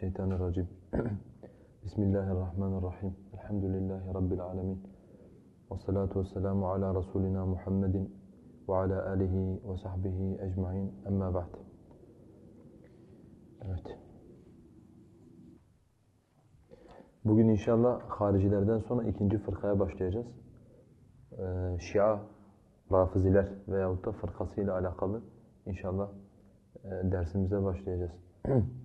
Mineşşeytanirracim. Bismillahirrahmanirrahim. Elhamdülillahi Rabbil alemin. Ve salatu ve selamu ala Resulina Muhammedin ve ala alihi ve sahbihi ecmain. Emma ba'd. Evet. Bugün inşallah haricilerden sonra ikinci fırkaya başlayacağız. Ee, Şia, Rafiziler veyahut da fırkasıyla alakalı inşallah e, dersimize başlayacağız.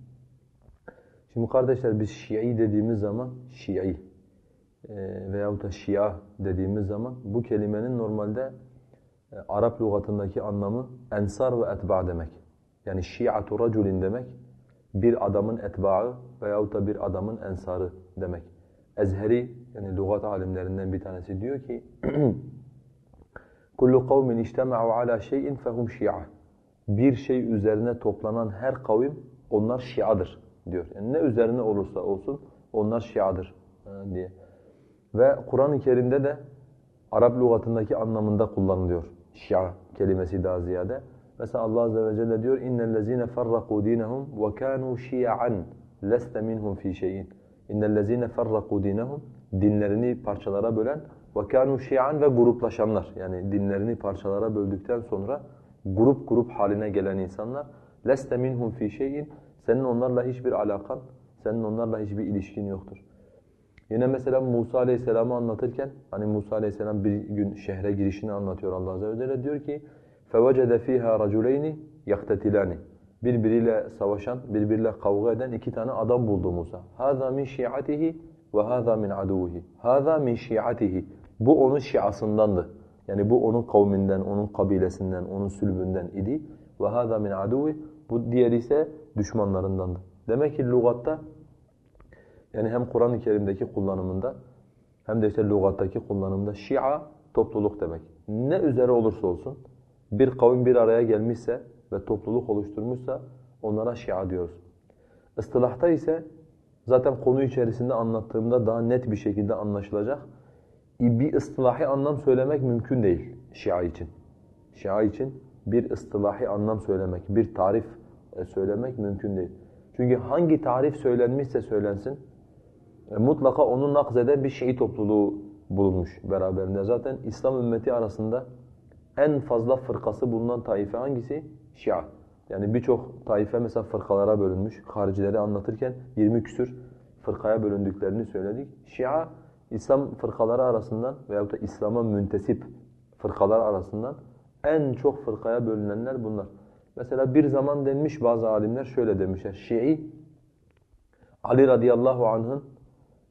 Şimdi kardeşler biz Şii dediğimiz zaman Şii e, veyahut da Şia dediğimiz zaman bu kelimenin normalde e, Arap lügatındaki anlamı ensar ve etba demek. Yani şi'atu raculin demek bir adamın etbaı veyahut da bir adamın ensarı demek. Ezheri yani lügat alimlerinden bir tanesi diyor ki kullu kavmin ictema'u ala şey'in fehum şi'a. Bir şey üzerine toplanan her kavim onlar şiadır diyor. Yani ne üzerine olursa olsun onlar şiadır diye. Ve Kur'an-ı Kerim'de de Arap lügatındaki anlamında kullanılıyor. Şia kelimesi daha ziyade. Mesela Allah azze ve celle diyor innellezine farraku dinahum ve kanu şi'an leste minhum fi şey'in. İnnellezine farraku dinahum dinlerini parçalara bölen ve kanu şi'an ve gruplaşanlar. Yani dinlerini parçalara böldükten sonra grup grup haline gelen insanlar leste minhum fi şey'in senin onlarla hiçbir alakan, senin onlarla hiçbir ilişkin yoktur. Yine mesela Musa Aleyhisselam'ı anlatırken, hani Musa Aleyhisselam bir gün şehre girişini anlatıyor Allah Azze ve Celle diyor ki فَوَجَدَ ف۪يهَا رَجُلَيْنِ يَقْتَتِلَانِ Birbiriyle savaşan, birbiriyle kavga eden iki tane adam buldu Musa. هَذَا مِنْ شِيعَتِهِ وَهَذَا مِنْ عَدُوهِ هَذَا مِنْ شِيعَتِهِ Bu onun şiasındandı. Yani bu onun kavminden, onun kabilesinden, onun sülbünden idi. وَهَذَا مِنْ عَدُوهِ Bu diğeri ise düşmanlarındandı. Demek ki lügatta yani hem Kur'an-ı Kerim'deki kullanımında hem de işte lügattaki kullanımında şia topluluk demek. Ne üzere olursa olsun bir kavim bir araya gelmişse ve topluluk oluşturmuşsa onlara şia diyoruz. Istılahta ise zaten konu içerisinde anlattığımda daha net bir şekilde anlaşılacak. Bir ıstılahi anlam söylemek mümkün değil şia için. Şia için bir ıstılahi anlam söylemek, bir tarif söylemek mümkün değil. Çünkü hangi tarif söylenmişse söylensin, e, mutlaka onu nakzeden bir Şii topluluğu bulunmuş beraberinde. Zaten İslam ümmeti arasında en fazla fırkası bulunan taife hangisi? Şia. Yani birçok taife mesela fırkalara bölünmüş. Haricileri anlatırken 20 küsür fırkaya bölündüklerini söyledik. Şia, İslam fırkaları arasından veyahut da İslam'a müntesip fırkalar arasından en çok fırkaya bölünenler bunlar. Mesela bir zaman denmiş bazı alimler şöyle demişler. Şii, Ali radıyallahu anh'ın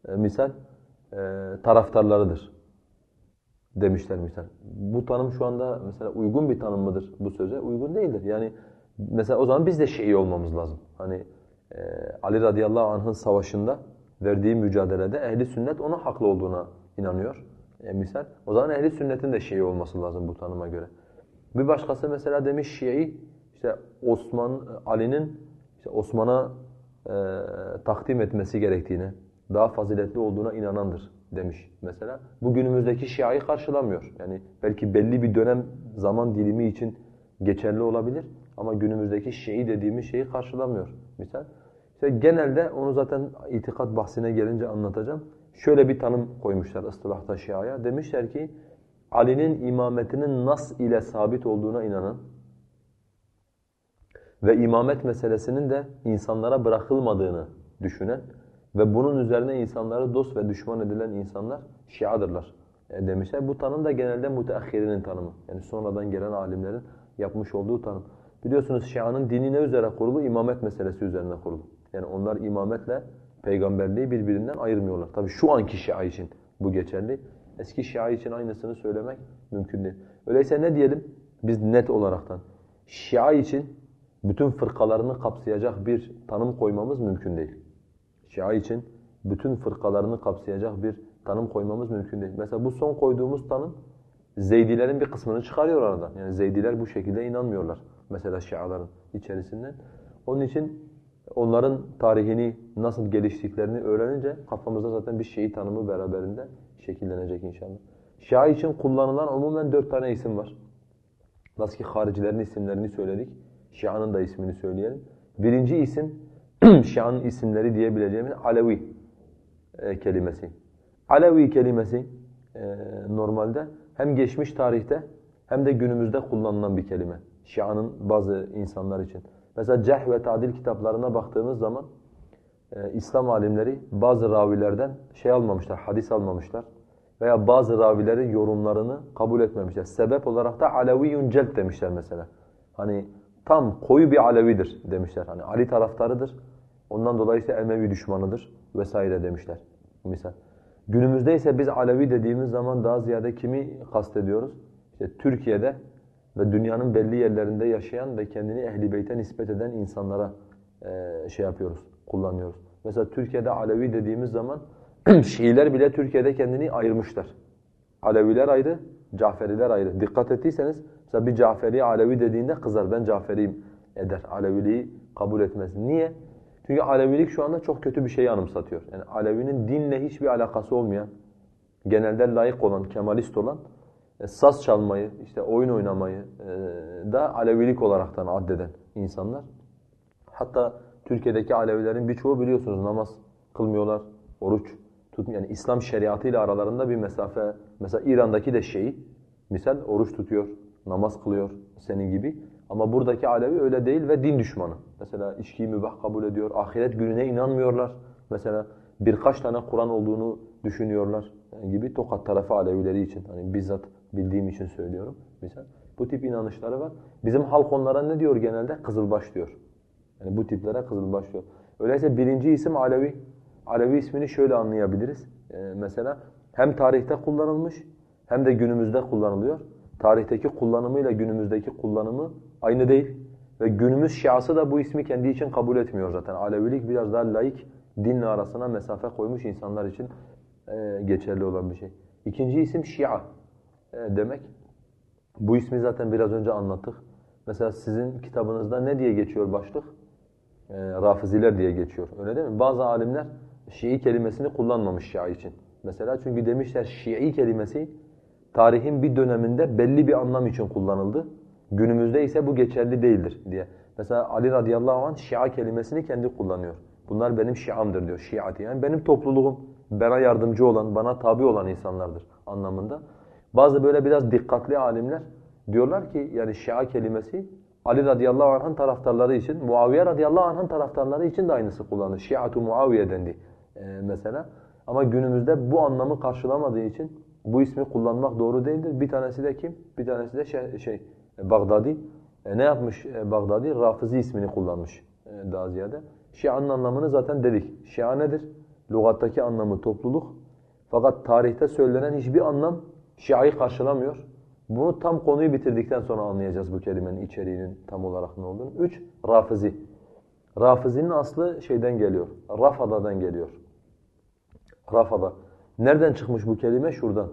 e, misal e, taraftarlarıdır demişler misal. Bu tanım şu anda mesela uygun bir tanım mıdır bu söze? Uygun değildir. Yani mesela o zaman biz de Şii olmamız lazım. Hani e, Ali radıyallahu anh'ın savaşında verdiği mücadelede ehli sünnet ona haklı olduğuna inanıyor. E, misal. O zaman ehli sünnetin de Şii olması lazım bu tanıma göre. Bir başkası mesela demiş Şii işte Osman Ali'nin işte Osman'a e, takdim etmesi gerektiğine, daha faziletli olduğuna inanandır demiş mesela. Bu günümüzdeki Şia'yı karşılamıyor. Yani belki belli bir dönem zaman dilimi için geçerli olabilir ama günümüzdeki Şii dediğimiz şeyi karşılamıyor misal. İşte genelde onu zaten itikat bahsine gelince anlatacağım. Şöyle bir tanım koymuşlar ıstılahta Şia'ya. Demişler ki Ali'nin imametinin nas ile sabit olduğuna inanan ve imamet meselesinin de insanlara bırakılmadığını düşünen ve bunun üzerine insanları dost ve düşman edilen insanlar Şia'dırlar e demişler. Bu tanım da genelde müteahhirinin tanımı. Yani sonradan gelen alimlerin yapmış olduğu tanım. Biliyorsunuz Şia'nın dini ne üzere kurulu? İmamet meselesi üzerine kurulu. Yani onlar imametle peygamberliği birbirinden ayırmıyorlar. Tabi şu anki Şia için bu geçerli. Eski Şia için aynısını söylemek mümkün değil. Öyleyse ne diyelim? Biz net olaraktan. Şia için bütün fırkalarını kapsayacak bir tanım koymamız mümkün değil. Şia için bütün fırkalarını kapsayacak bir tanım koymamız mümkün değil. Mesela bu son koyduğumuz tanım Zeydilerin bir kısmını çıkarıyor aradan. Yani Zeydiler bu şekilde inanmıyorlar. Mesela Şiaların içerisinden. Onun için onların tarihini nasıl geliştiklerini öğrenince kafamızda zaten bir Şii tanımı beraberinde şekillenecek inşallah. Şia için kullanılan umumen dört tane isim var. Nasıl ki haricilerin isimlerini söyledik. Şia'nın da ismini söyleyelim. Birinci isim Şia'nın isimleri diyebileceğimiz Alevi e, kelimesi. Alevi kelimesi e, normalde hem geçmiş tarihte hem de günümüzde kullanılan bir kelime. Şia'nın bazı insanlar için. Mesela Ceh ve Tadil kitaplarına baktığımız zaman e, İslam alimleri bazı ravilerden şey almamışlar, hadis almamışlar. Veya bazı ravileri yorumlarını kabul etmemişler. Sebep olarak da Aleviyyun Celp demişler mesela. Hani tam koyu bir Alevidir demişler. Hani Ali taraftarıdır. Ondan dolayı işte Emevi düşmanıdır vesaire demişler. Misal. Günümüzde ise biz Alevi dediğimiz zaman daha ziyade kimi kastediyoruz? İşte Türkiye'de ve dünyanın belli yerlerinde yaşayan ve kendini Ehl-i Beyt'e nispet eden insanlara e, şey yapıyoruz, kullanıyoruz. Mesela Türkiye'de Alevi dediğimiz zaman Şiiler bile Türkiye'de kendini ayırmışlar. Aleviler ayrı, Caferiler ayrı. Dikkat ettiyseniz mesela bir Caferi Alevi dediğinde kızar ben Caferiyim eder. Aleviliği kabul etmez. Niye? Çünkü Alevilik şu anda çok kötü bir şeyi anımsatıyor. Yani Alevinin dinle hiçbir alakası olmayan, genelde layık olan, kemalist olan, e, saz çalmayı, işte oyun oynamayı e, da Alevilik olaraktan addeden insanlar. Hatta Türkiye'deki Alevilerin birçoğu biliyorsunuz namaz kılmıyorlar, oruç tutmuyor. Yani İslam şeriatıyla aralarında bir mesafe. Mesela İran'daki de Şii, misal oruç tutuyor, namaz kılıyor senin gibi. Ama buradaki Alevi öyle değil ve din düşmanı. Mesela içkiyi mübah kabul ediyor, ahiret gününe inanmıyorlar. Mesela birkaç tane Kur'an olduğunu düşünüyorlar gibi Tokat tarafı Alevileri için. Hani bizzat bildiğim için söylüyorum. Misal bu tip inanışları var. Bizim halk onlara ne diyor genelde? Kızılbaş diyor. Yani bu tiplere kızılbaş diyor. Öyleyse birinci isim Alevi. Alevi ismini şöyle anlayabiliriz. Ee, mesela hem tarihte kullanılmış hem de günümüzde kullanılıyor. Tarihteki kullanımıyla günümüzdeki kullanımı aynı değil. Ve günümüz Şiası da bu ismi kendi için kabul etmiyor zaten. Alevilik biraz daha laik, dinle arasına mesafe koymuş insanlar için e, geçerli olan bir şey. İkinci isim Şia e, demek. Bu ismi zaten biraz önce anlattık. Mesela sizin kitabınızda ne diye geçiyor başlık? E, Rafiziler diye geçiyor. Öyle değil mi? Bazı alimler Şii kelimesini kullanmamış Şia için. Mesela çünkü demişler Şii kelimesi tarihin bir döneminde belli bir anlam için kullanıldı. Günümüzde ise bu geçerli değildir diye. Mesela Ali radıyallahu anh Şia kelimesini kendi kullanıyor. Bunlar benim Şiamdır diyor Şiati. Yani benim topluluğum, bana yardımcı olan, bana tabi olan insanlardır anlamında. Bazı böyle biraz dikkatli alimler diyorlar ki yani Şia kelimesi Ali radıyallahu anh'ın taraftarları için, Muaviye radıyallahu anh'ın taraftarları için de aynısı kullanılır. Şiatu Muaviye dendi e, mesela. Ama günümüzde bu anlamı karşılamadığı için bu ismi kullanmak doğru değildir. Bir tanesi de kim? Bir tanesi de şey, şey Bagdadi. E, ne yapmış e, Bagdadi? Rafizi ismini kullanmış e, daha ziyade. Şia'nın anlamını zaten dedik. Şia nedir? Lugattaki anlamı topluluk. Fakat tarihte söylenen hiçbir anlam Şia'yı karşılamıyor. Bunu tam konuyu bitirdikten sonra anlayacağız bu kelimenin içeriğinin tam olarak ne olduğunu. Üç, Rafizi. Rafizinin aslı şeyden geliyor, Rafada'dan geliyor. Rafada. Nereden çıkmış bu kelime? Şuradan.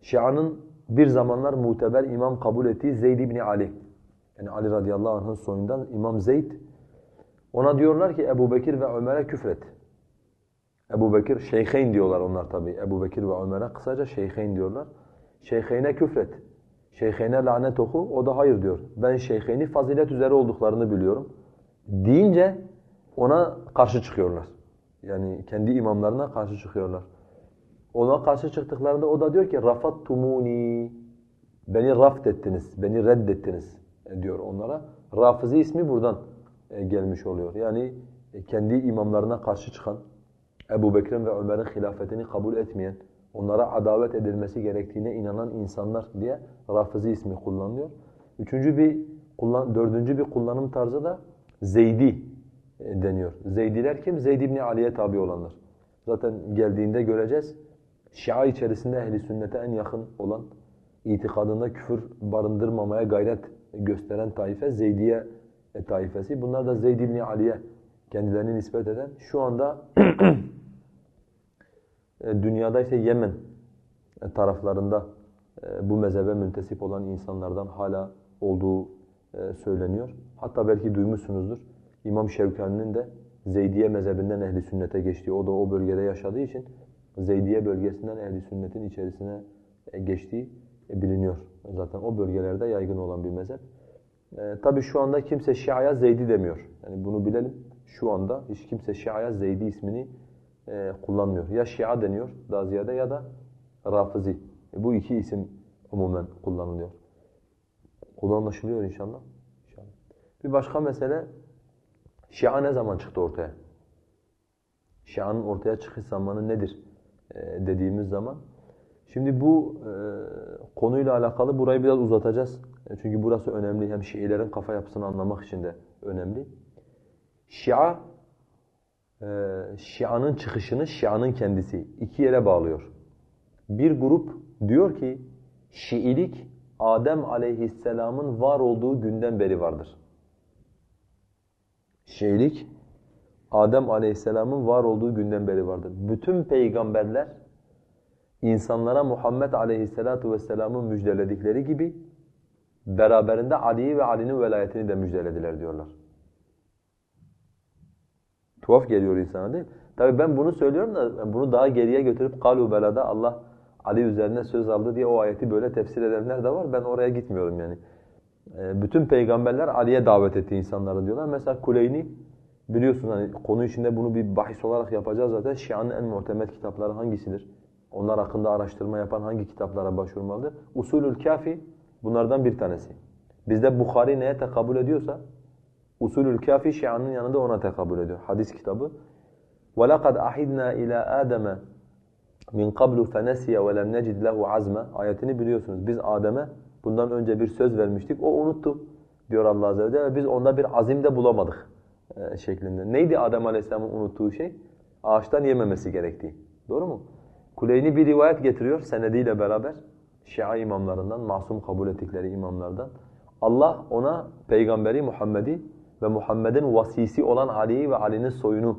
Şia'nın bir zamanlar muteber imam kabul ettiği Zeyd ibn Ali. Yani Ali radıyallahu anh'ın soyundan İmam Zeyd. Ona diyorlar ki Ebu Bekir ve Ömer'e küfret. Ebu Bekir, şeyheyn diyorlar onlar tabi. Ebu Bekir ve Ömer'e kısaca şeyheyn diyorlar. Şeyheyne küfret. Şeyheyne lanet oku. O da hayır diyor. Ben şeyheyni fazilet üzere olduklarını biliyorum. Deyince ona karşı çıkıyorlar. Yani kendi imamlarına karşı çıkıyorlar. Ona karşı çıktıklarında o da diyor ki rafattumuni beni raft ettiniz, beni reddettiniz e, diyor onlara. Rafizi ismi buradan e, gelmiş oluyor. Yani e, kendi imamlarına karşı çıkan, Ebu Bekir'in ve Ömer'in hilafetini kabul etmeyen, onlara adavet edilmesi gerektiğine inanan insanlar diye Rafizi ismi kullanılıyor. Üçüncü bir, dördüncü bir kullanım tarzı da Zeydi deniyor. Zeydiler kim? Zeyd ibn Ali'ye tabi olanlar. Zaten geldiğinde göreceğiz. Şia içerisinde ehli sünnete en yakın olan, itikadında küfür barındırmamaya gayret gösteren taife Zeydiye taifesi. Bunlar da Zeyd ibn Ali'ye kendilerini nispet eden. Şu anda dünyada ise Yemen taraflarında bu mezhebe müntesip olan insanlardan hala olduğu söyleniyor. Hatta belki duymuşsunuzdur. İmam Şevkani'nin de Zeydiye mezhebinden ehli sünnete geçtiği, o da o bölgede yaşadığı için Zeydiye bölgesinden ehli sünnetin içerisine e, geçtiği e, biliniyor. Zaten o bölgelerde yaygın olan bir mezhep. E, Tabi şu anda kimse Şia'ya Zeydi demiyor. Yani bunu bilelim. şu anda hiç kimse Şia'ya Zeydi ismini e, kullanmıyor. Ya Şia deniyor daha ziyade ya da Rafizi. E, bu iki isim umumen kullanılıyor. Konu anlaşılıyor inşallah. inşallah. Bir başka mesele Şia ne zaman çıktı ortaya? Şia'nın ortaya çıkış zamanı nedir e, dediğimiz zaman. Şimdi bu e, konuyla alakalı burayı biraz uzatacağız. E, çünkü burası önemli. Hem Şiilerin kafa yapısını anlamak için de önemli. Şia, e, Şia'nın çıkışını Şia'nın kendisi iki yere bağlıyor. Bir grup diyor ki Şiilik Adem aleyhisselamın var olduğu günden beri vardır. Şiilik Adem aleyhisselamın var olduğu günden beri vardır. Bütün peygamberler insanlara Muhammed aleyhisselatu vesselamın müjdeledikleri gibi beraberinde Ali'yi ve Ali'nin velayetini de müjdelediler diyorlar. Tuhaf geliyor insana değil mi? Tabii ben bunu söylüyorum da bunu daha geriye götürüp kalu belada Allah Ali üzerine söz aldı diye o ayeti böyle tefsir edenler de var. Ben oraya gitmiyorum yani. Ee, bütün peygamberler Ali'ye davet etti insanları diyorlar. Mesela Kuleyni biliyorsun hani konu içinde bunu bir bahis olarak yapacağız zaten. Şia'nın en muhtemet kitapları hangisidir? Onlar hakkında araştırma yapan hangi kitaplara başvurmalıdır? Usulül Kafi bunlardan bir tanesi. Bizde Bukhari neye tekabül ediyorsa Usulül Kafi Şia'nın yanında ona tekabül ediyor. Hadis kitabı. وَلَقَدْ أَحِدْنَا إِلَى آدَمَ min qablu fenesiye ve lem necid lehu azme ayetini biliyorsunuz. Biz Adem'e bundan önce bir söz vermiştik. O unuttu diyor Allah azze ve celle biz onda bir azim de bulamadık e, şeklinde. Neydi Adem Aleyhisselam'ın unuttuğu şey? Ağaçtan yememesi gerektiği. Doğru mu? Kuleyni bir rivayet getiriyor senediyle beraber. Şia imamlarından, masum kabul ettikleri imamlardan. Allah ona peygamberi Muhammed'i ve Muhammed'in vasisi olan Ali'yi ve Ali'nin soyunu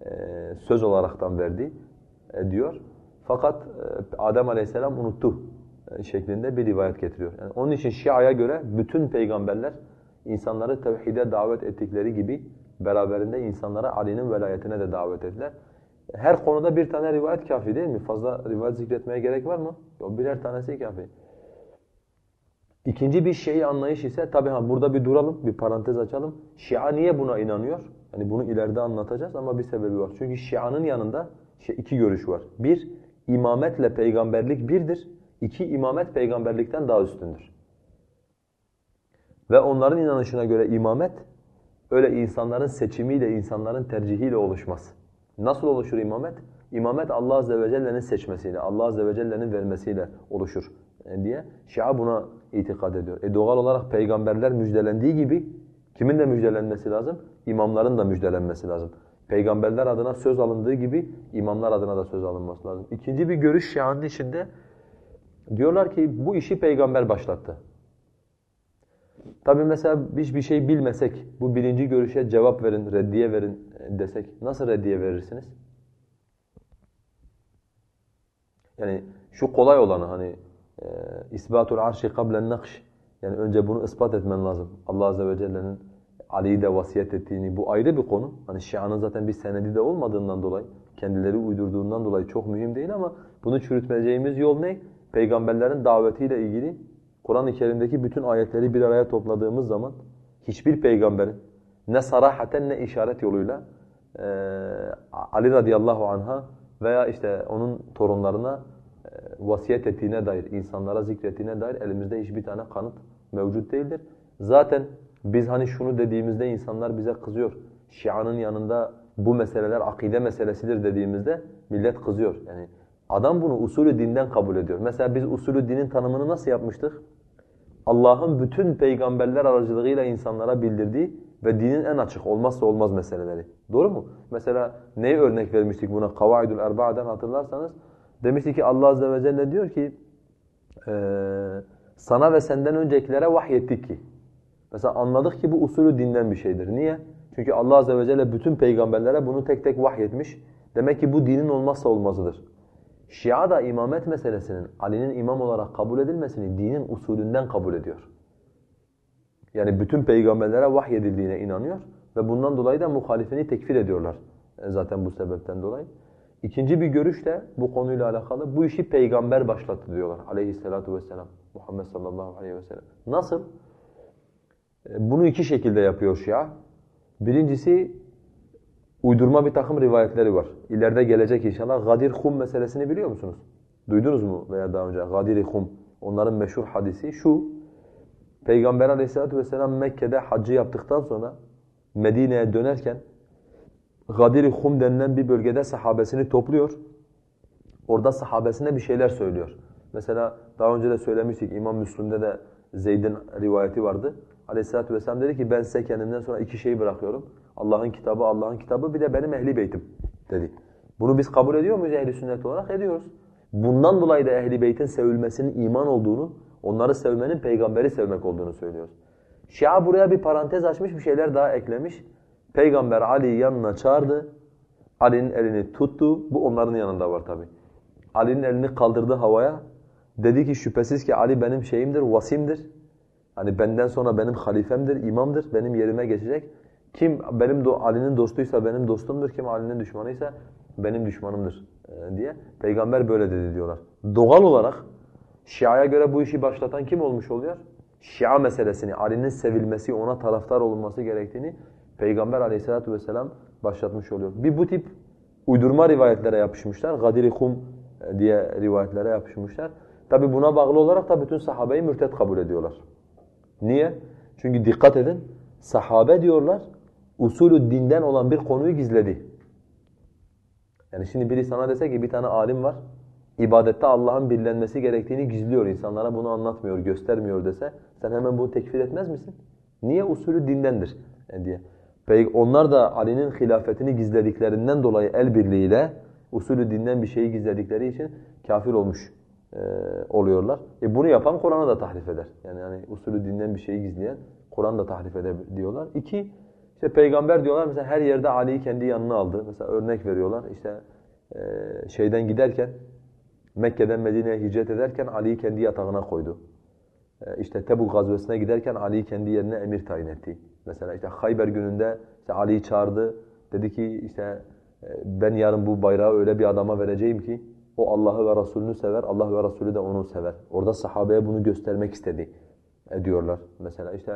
e, söz olaraktan verdi e, diyor. Fakat e, Adem Aleyhisselam unuttu şeklinde bir rivayet getiriyor. Yani onun için Şia'ya göre bütün peygamberler insanları tevhide davet ettikleri gibi beraberinde insanlara Ali'nin velayetine de davet ettiler. Her konuda bir tane rivayet kafi değil mi? Fazla rivayet zikretmeye gerek var mı? Yok birer tanesi kafi. İkinci bir şeyi anlayış ise tabi ha burada bir duralım, bir parantez açalım. Şia niye buna inanıyor? Hani bunu ileride anlatacağız ama bir sebebi var. Çünkü Şia'nın yanında şey, iki görüş var. Bir, imametle peygamberlik birdir. İki, imamet peygamberlikten daha üstündür. Ve onların inanışına göre imamet, öyle insanların seçimiyle, insanların tercihiyle oluşmaz. Nasıl oluşur imamet? İmamet Allah Azze ve Celle'nin seçmesiyle, Allah Azze ve Celle'nin vermesiyle oluşur e, diye Şia buna itikad ediyor. E doğal olarak peygamberler müjdelendiği gibi kimin de müjdelenmesi lazım? İmamların da müjdelenmesi lazım. Peygamberler adına söz alındığı gibi imamlar adına da söz alınması lazım. İkinci bir görüş Şia'nın içinde diyorlar ki bu işi peygamber başlattı. Tabi mesela hiçbir şey bilmesek, bu birinci görüşe cevap verin, reddiye verin desek nasıl reddiye verirsiniz? Yani şu kolay olanı hani e, isbatul arşi kablen nakş yani önce bunu ispat etmen lazım. Allah azze ve celle'nin Ali'yi de vasiyet ettiğini bu ayrı bir konu. Hani Şia'nın zaten bir senedi de olmadığından dolayı, kendileri uydurduğundan dolayı çok mühim değil ama bunu çürütmeyeceğimiz yol ne? Peygamberlerin davetiyle ilgili Kur'an-ı Kerim'deki bütün ayetleri bir araya topladığımız zaman hiçbir peygamberin ne sarahaten ne işaret yoluyla e, Ali radıyallahu anha veya işte onun torunlarına e, vasiyet ettiğine dair, insanlara zikrettiğine dair elimizde hiçbir tane kanıt mevcut değildir. Zaten biz hani şunu dediğimizde insanlar bize kızıyor. Şia'nın yanında bu meseleler akide meselesidir dediğimizde millet kızıyor. Yani adam bunu usulü dinden kabul ediyor. Mesela biz usulü dinin tanımını nasıl yapmıştık? Allah'ın bütün peygamberler aracılığıyla insanlara bildirdiği ve dinin en açık olmazsa olmaz meseleleri. Doğru mu? Mesela neyi örnek vermiştik buna? Kavaidul Erba'dan hatırlarsanız demiştik ki Allah azze ve celle diyor ki sana ve senden öncekilere vahyettik ki Mesela anladık ki bu usulü dinden bir şeydir. Niye? Çünkü Allah azze ve celle bütün peygamberlere bunu tek tek vahyetmiş. Demek ki bu dinin olmazsa olmazıdır. Şia da imamet meselesinin Ali'nin imam olarak kabul edilmesini dinin usulünden kabul ediyor. Yani bütün peygamberlere vahyedildiğine inanıyor ve bundan dolayı da muhalifini tekfir ediyorlar e, zaten bu sebepten dolayı. İkinci bir görüş de bu konuyla alakalı bu işi peygamber başlattı diyorlar aleyhissalatu vesselam. Muhammed sallallahu aleyhi ve sellem. Nasıl? E, bunu iki şekilde yapıyor Şia. Birincisi uydurma bir takım rivayetleri var. İleride gelecek inşallah. Gadir Hum meselesini biliyor musunuz? Duydunuz mu veya daha önce? Gadir Hum. Onların meşhur hadisi şu. Peygamber aleyhissalatu vesselam Mekke'de hacı yaptıktan sonra Medine'ye dönerken Gadir Hum denilen bir bölgede sahabesini topluyor. Orada sahabesine bir şeyler söylüyor. Mesela daha önce de söylemiştik İmam Müslüm'de de Zeyd'in rivayeti vardı. Aleyhissalatu vesselam dedi ki ben size kendimden sonra iki şeyi bırakıyorum. Allah'ın kitabı, Allah'ın kitabı bir de benim ehli beytim dedi. Bunu biz kabul ediyor muyuz ehli sünnet olarak? Ediyoruz. Bundan dolayı da ehli beytin sevilmesinin iman olduğunu, onları sevmenin peygamberi sevmek olduğunu söylüyoruz. Şia buraya bir parantez açmış, bir şeyler daha eklemiş. Peygamber Ali'yi yanına çağırdı. Ali'nin elini tuttu. Bu onların yanında var tabi. Ali'nin elini kaldırdı havaya. Dedi ki şüphesiz ki Ali benim şeyimdir, vasimdir. Hani benden sonra benim halifemdir, imamdır, benim yerime geçecek. Kim benim Ali'nin dostuysa benim dostumdur, kim Ali'nin düşmanıysa benim düşmanımdır e, diye. Peygamber böyle dedi diyorlar. Doğal olarak Şia'ya göre bu işi başlatan kim olmuş oluyor? Şia meselesini, Ali'nin sevilmesi, ona taraftar olunması gerektiğini Peygamber aleyhissalatu vesselam başlatmış oluyor. Bir bu tip uydurma rivayetlere yapışmışlar. Gadir-i Kum e, diye rivayetlere yapışmışlar. Tabi buna bağlı olarak da bütün sahabeyi mürted kabul ediyorlar. Niye? Çünkü dikkat edin, sahabe diyorlar, usulü dinden olan bir konuyu gizledi. Yani şimdi biri sana dese ki bir tane alim var, ibadette Allah'ın birlenmesi gerektiğini gizliyor, insanlara bunu anlatmıyor, göstermiyor dese, sen hemen bunu tekfir etmez misin? Niye? Usulü dindendir e, diye. Onlar da Ali'nin hilafetini gizlediklerinden dolayı el birliğiyle usulü dinden bir şeyi gizledikleri için kafir olmuş e, oluyorlar. E bunu yapan Kur'an'ı da tahrif eder. Yani yani usulü dinden bir şeyi gizleyen Kur'an da tahrif eder diyorlar. İki, işte peygamber diyorlar mesela her yerde Ali'yi kendi yanına aldı. Mesela örnek veriyorlar. İşte e, şeyden giderken Mekke'den Medine'ye hicret ederken Ali'yi kendi yatağına koydu. E, işte Tebuk gazvesine giderken Ali'yi kendi yerine emir tayin etti. Mesela işte Hayber gününde işte Ali'yi çağırdı. Dedi ki işte e, ben yarın bu bayrağı öyle bir adama vereceğim ki o Allah'ı ve Resulünü sever, Allah ve Resulü de onu sever. Orada sahabeye bunu göstermek istedi diyorlar. Mesela işte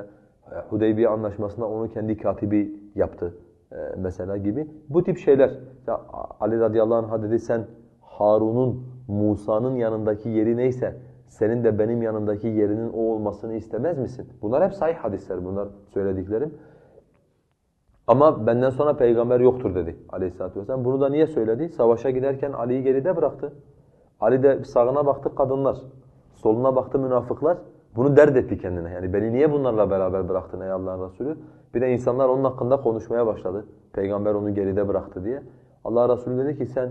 Hudeybiye anlaşmasında onu kendi katibi yaptı e, mesela gibi. Bu tip şeyler. İşte Ali radıyallahu anh dedi sen Harun'un Musa'nın yanındaki yeri neyse senin de benim yanındaki yerinin o olmasını istemez misin? Bunlar hep sahih hadisler bunlar söylediklerim. Ama benden sonra peygamber yoktur dedi aleyhissalatü vesselam. Bunu da niye söyledi? Savaşa giderken Ali'yi geride bıraktı. Ali de sağına baktı kadınlar, soluna baktı münafıklar. Bunu dert etti kendine. Yani beni niye bunlarla beraber bıraktın ey Allah'ın Resulü? Bir de insanlar onun hakkında konuşmaya başladı. Peygamber onu geride bıraktı diye. Allah Resulü dedi ki sen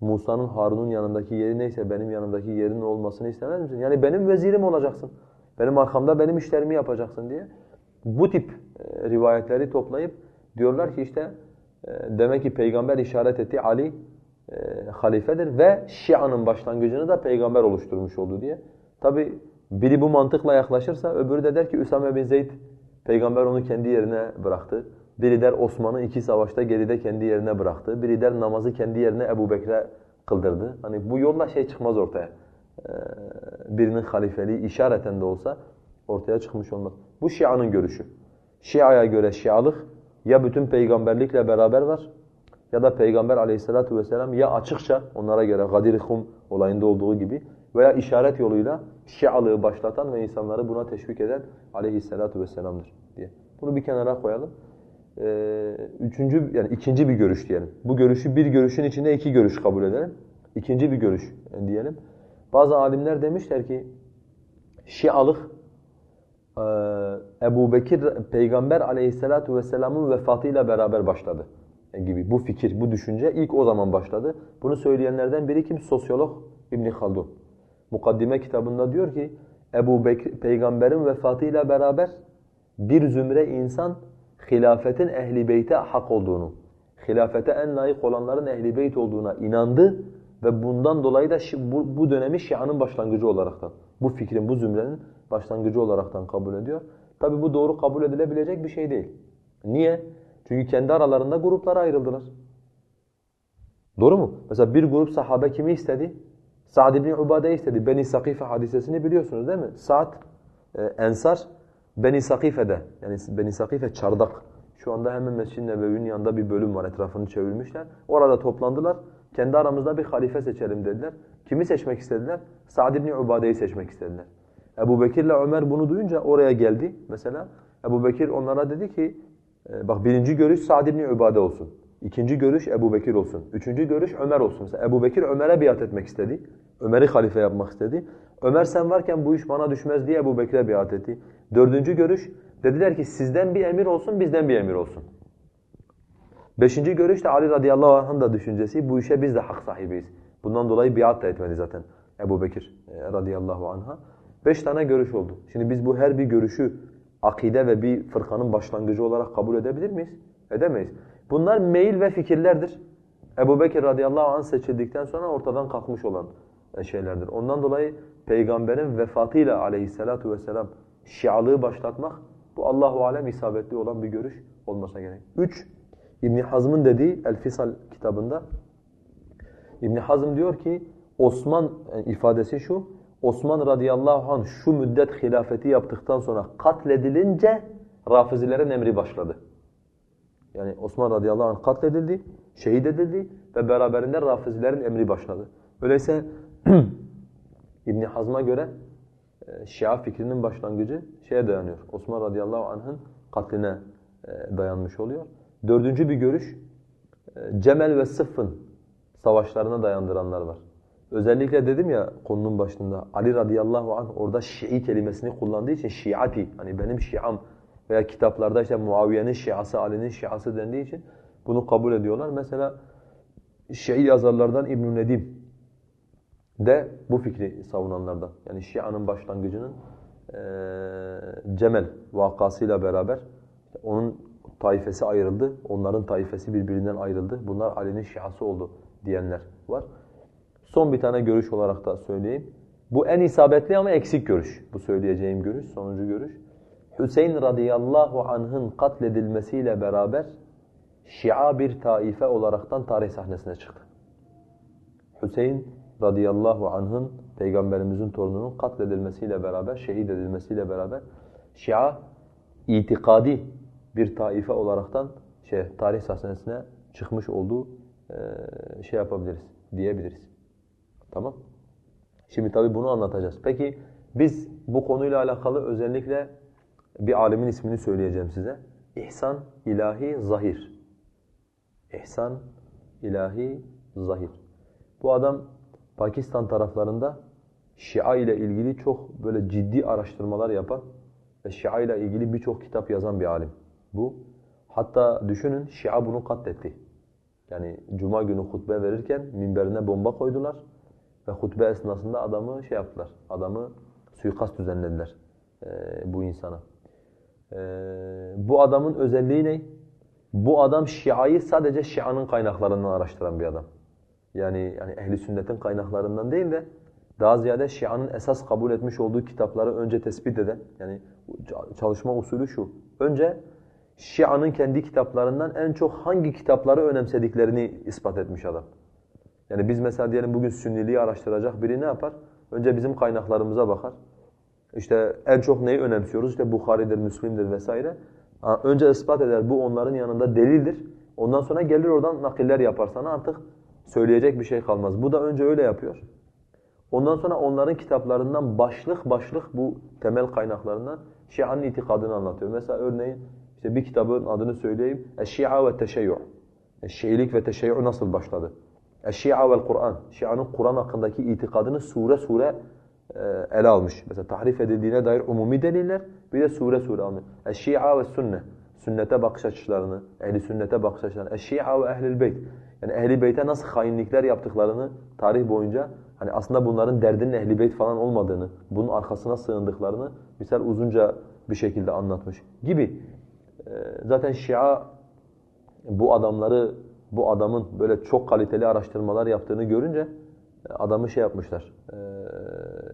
Musa'nın Harun'un yanındaki yeri neyse benim yanımdaki yerin olmasını istemez misin? Yani benim vezirim olacaksın. Benim arkamda benim işlerimi yapacaksın diye. Bu tip e, rivayetleri toplayıp Diyorlar ki işte e, demek ki peygamber işaret etti Ali e, halifedir ve Şia'nın başlangıcını da peygamber oluşturmuş oldu diye. Tabi biri bu mantıkla yaklaşırsa öbürü de der ki Üsame bin Zeyd peygamber onu kendi yerine bıraktı. Biri der Osman'ı iki savaşta geride kendi yerine bıraktı. Biri der namazı kendi yerine Ebu Bekir'e kıldırdı. Hani bu yolla şey çıkmaz ortaya. Ee, birinin halifeliği işareten de olsa ortaya çıkmış olmaz. Bu Şia'nın görüşü. Şia'ya göre Şialık ya bütün peygamberlikle beraber var ya da peygamber aleyhissalatu vesselam ya açıkça onlara göre Gadir Hum olayında olduğu gibi veya işaret yoluyla şialığı başlatan ve insanları buna teşvik eden aleyhissalatu vesselam'dır diye. Bunu bir kenara koyalım. Ee, üçüncü yani ikinci bir görüş diyelim. Bu görüşü bir görüşün içinde iki görüş kabul edelim. İkinci bir görüş diyelim. Bazı alimler demişler ki Şialık ee, Ebu Bekir Peygamber aleyhissalatu vesselamın vefatıyla beraber başladı gibi bu fikir, bu düşünce ilk o zaman başladı. Bunu söyleyenlerden biri kim? Sosyolog İbn Haldun. Mukaddime kitabında diyor ki Ebu Bekir peygamberin vefatıyla beraber bir zümre insan hilafetin ehli beyte hak olduğunu, hilafete en layık olanların ehli beyt olduğuna inandı ve bundan dolayı da bu, bu dönemi Şia'nın başlangıcı olaraktan, bu fikrin, bu zümrenin başlangıcı olaraktan kabul ediyor. Tabi bu doğru kabul edilebilecek bir şey değil. Niye? Çünkü kendi aralarında gruplara ayrıldılar. Doğru mu? Mesela bir grup sahabe kimi istedi? Sa'd ibn Ubade istedi. Beni Sakife hadisesini biliyorsunuz değil mi? Sa'd, e, Ensar, Beni Sakife'de yani Beni Sakife çardak Şu anda hemen Mescid-i Nebevi'nin yanında bir bölüm var. Etrafını çevirmişler. Orada toplandılar. Kendi aramızda bir halife seçelim dediler. Kimi seçmek istediler? Sa'd ibn Ubade'yi seçmek istediler. Ebu Bekir ile Ömer bunu duyunca oraya geldi mesela. Ebu Bekir onlara dedi ki, e, bak birinci görüş Sa'd ibn Ubade olsun. İkinci görüş Ebu Bekir olsun. Üçüncü görüş Ömer olsun. Mesela Ebu Bekir Ömer'e biat etmek istedi. Ömer'i halife yapmak istedi. Ömer sen varken bu iş bana düşmez diye Ebu Bekir'e biat etti. Dördüncü görüş dediler ki sizden bir emir olsun bizden bir emir olsun. Beşinci görüş de Ali radıyallahu anh'ın da düşüncesi bu işe biz de hak sahibiyiz. Bundan dolayı biat da etmedi zaten Ebu Bekir e, radıyallahu anh'a. Beş tane görüş oldu. Şimdi biz bu her bir görüşü akide ve bir fırkanın başlangıcı olarak kabul edebilir miyiz? Edemeyiz. Bunlar meyil ve fikirlerdir. Ebu Bekir radıyallahu anh seçildikten sonra ortadan kalkmış olan e, şeylerdir. Ondan dolayı peygamberin vefatıyla aleyhissalatu vesselam şialığı başlatmak bu Allahu alem isabetli olan bir görüş olmasa gerek. Üç, İbn Hazm'ın dediği El Fisal kitabında İbn Hazm diyor ki Osman e, ifadesi şu. Osman radıyallahu anh şu müddet hilafeti yaptıktan sonra katledilince Rafizilerin emri başladı. Yani Osman radıyallahu anh katledildi, şehit edildi ve beraberinde Rafizilerin emri başladı. Öyleyse İbn Hazm'a göre e, Şia fikrinin başlangıcı şeye dayanıyor. Osman radıyallahu anh'ın katline e, dayanmış oluyor. Dördüncü bir görüş e, Cemel ve Sıffın savaşlarına dayandıranlar var. Özellikle dedim ya konunun başında Ali radıyallahu anh orada Şii kelimesini kullandığı için Şiati hani benim Şiam veya kitaplarda işte Muaviye'nin Şiası, Ali'nin Şiası dendiği için bunu kabul ediyorlar. Mesela Şii yazarlardan İbn Nedim de bu fikri savunanlardan. Yani Şia'nın başlangıcının e, Cemel vakasıyla beraber onun taifesi ayrıldı. Onların taifesi birbirinden ayrıldı. Bunlar Ali'nin Şiası oldu diyenler var. Son bir tane görüş olarak da söyleyeyim. Bu en isabetli ama eksik görüş. Bu söyleyeceğim görüş, sonuncu görüş. Hüseyin radıyallahu anh'ın katledilmesiyle beraber Şia bir taife olaraktan tarih sahnesine çıktı. Hüseyin radıyallahu anh'ın peygamberimizin torununun katledilmesiyle beraber, şehit edilmesiyle beraber Şia itikadi bir taife olaraktan şey tarih sahnesine çıkmış olduğu e, şey yapabiliriz, diyebiliriz. Tamam? Şimdi tabii bunu anlatacağız. Peki biz bu konuyla alakalı özellikle bir alimin ismini söyleyeceğim size. İhsan ilahi zahir. İhsan ilahi zahir. Bu adam Pakistan taraflarında Şia ile ilgili çok böyle ciddi araştırmalar yapan ve Şia ile ilgili birçok kitap yazan bir alim bu. Hatta düşünün Şia bunu katletti. Yani cuma günü hutbe verirken minberine bomba koydular ve hutbe esnasında adamı şey yaptılar. Adamı suikast düzenlediler e, bu insana. E, bu adamın özelliği ne? Bu adam Şia'yı sadece Şia'nın kaynaklarından araştıran bir adam. Yani yani ehli sünnetin kaynaklarından değil de daha ziyade Şia'nın esas kabul etmiş olduğu kitapları önce tespit eden yani çalışma usulü şu. Önce Şia'nın kendi kitaplarından en çok hangi kitapları önemsediklerini ispat etmiş adam. Yani biz mesela diyelim bugün sünniliği araştıracak biri ne yapar? Önce bizim kaynaklarımıza bakar. İşte en çok neyi önemsiyoruz? İşte Bukhari'dir, Müslim'dir vesaire. Önce ispat eder. Bu onların yanında delildir. Ondan sonra gelir oradan nakiller yapar sana artık söyleyecek bir şey kalmaz. Bu da önce öyle yapıyor. Ondan sonra onların kitaplarından başlık başlık bu temel kaynaklarından Şia'nın itikadını anlatıyor. Mesela örneğin işte bir kitabın adını söyleyeyim. Eşşia ve Teşeyyü. Şiilik ve teşeyyü nasıl başladı? Eşşia vel Kur'an. Şia'nın Kur'an hakkındaki itikadını sure sure ele almış. Mesela tahrif edildiğine dair umumi deliller, bir de sure sure almış. Eşşia ve sünne. Sünnete bakış açılarını, ehli sünnete bakış açılarını. Eşşia ve ehlil beyt. Yani ehli beyte nasıl hainlikler yaptıklarını tarih boyunca hani aslında bunların derdinin ehli beyt falan olmadığını, bunun arkasına sığındıklarını misal uzunca bir şekilde anlatmış gibi. Ee, zaten Şia bu adamları, bu adamın böyle çok kaliteli araştırmalar yaptığını görünce e, adamı şey yapmışlar, e,